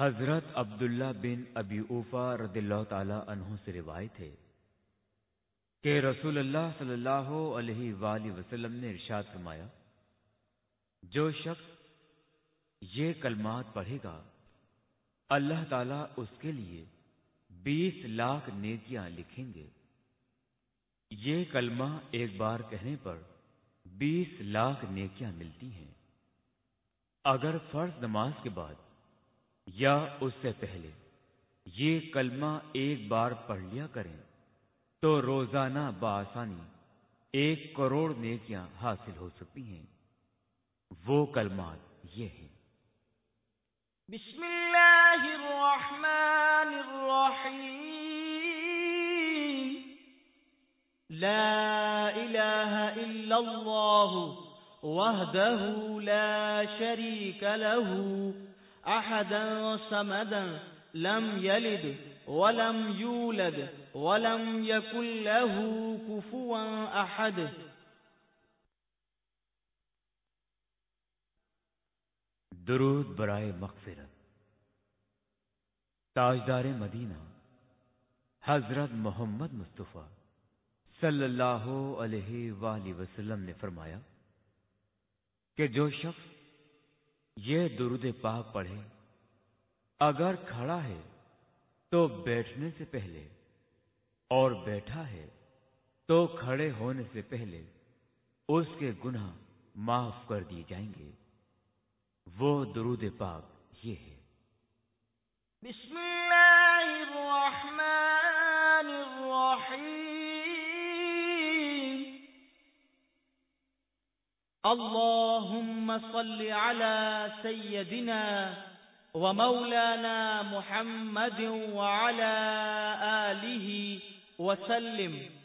حضرت عبداللہ بن ابی اوفا رضی اللہ تعالی عنہ سے روایت ہے کہ رسول اللہ صلی اللہ علیہ وآلہ وسلم نے ارشاد فرمایا، جو شخص یہ کلمات پڑھے گا، اللہ تعالیٰ اس کے لیے بیس لاکھ نیکیاں لکھیں گے۔ یہ کلمہ ایک بار کہنے پر بیس لاکھ نیکیاں ملتی ہیں۔ اگر فرض نماز کے بعد یا اس سے پہلے یہ کلمہ ایک بار پڑھ لیا کریں تو روزانہ بآسانی ایک کروڑ نیکیاں حاصل ہو سکتی ہیں۔ وہ کلمات یہ ہیں۔ بسم اللہ الرحمن الرحیم۔ لا الہ الا اللہ وحدہ لا شریک له احدا صمدا لم يلد ولم يولد ولم يكن له كفوا احد درود برائے مغفرت. تاجدار مدینہ، حضرت محمد مصطفیٰ صلی اللہ علیہ وآلہ وسلم نے فرمایا کہ جو شخص یہ درود پاک پڑھے۔ اگر کھڑا ہے تو بیٹھنے سے پہلے اور بیٹھا ہے تو کھڑے ہونے سے پہلے اس کے گناہ معاف کر دیے جائیں گے۔ وہ درود پاک یہ ہے۔ بسم اللهم صل على سيدنا ومولانا محمد وعلى آله وسلم.